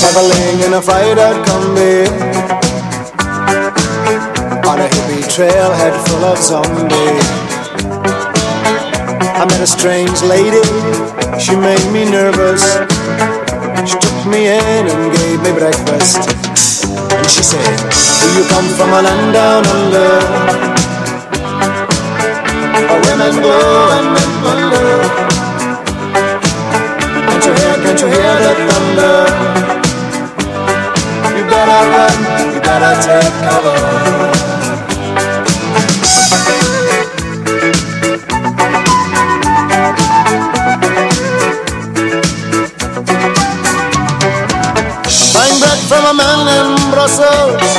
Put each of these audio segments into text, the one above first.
Traveling in a freighter Kombi. On a hippie trailhead full of zombies. I met a strange lady, she made me nervous. She took me in and gave me breakfast She said, do you come from a land down under? Where women go and men wonder Can't you hear, can't you hear the thunder? You better run, you better take cover. Brussels.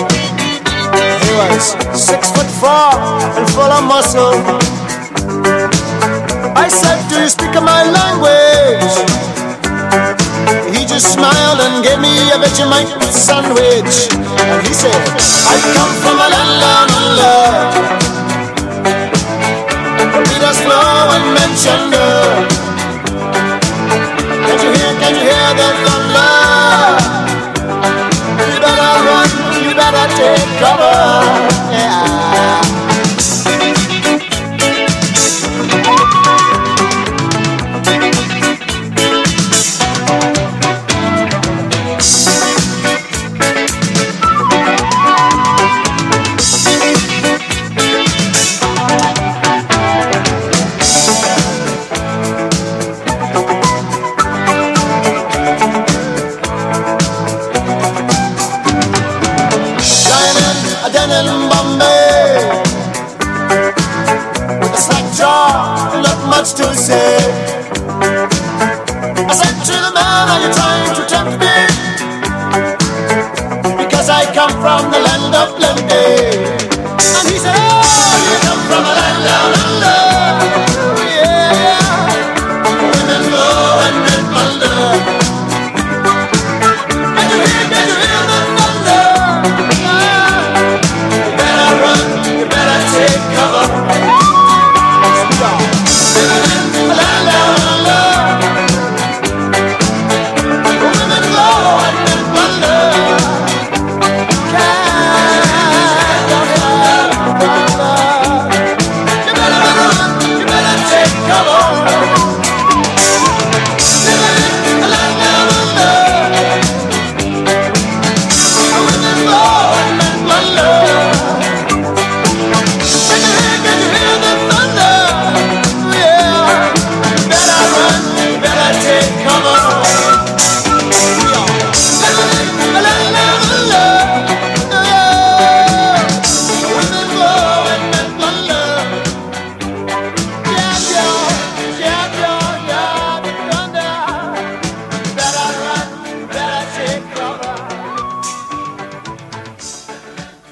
He was six foot four and full of muscle. I said, Do you speak my language? He just smiled and gave me a Vegemite sandwich. And he said, I come from a land down under. Read us slow and mention Can you hear, can you hear the thunder? Take cover. Yeah. In Bombay With a slack jaw, not much to say. I said to the man, are you trying to